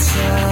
time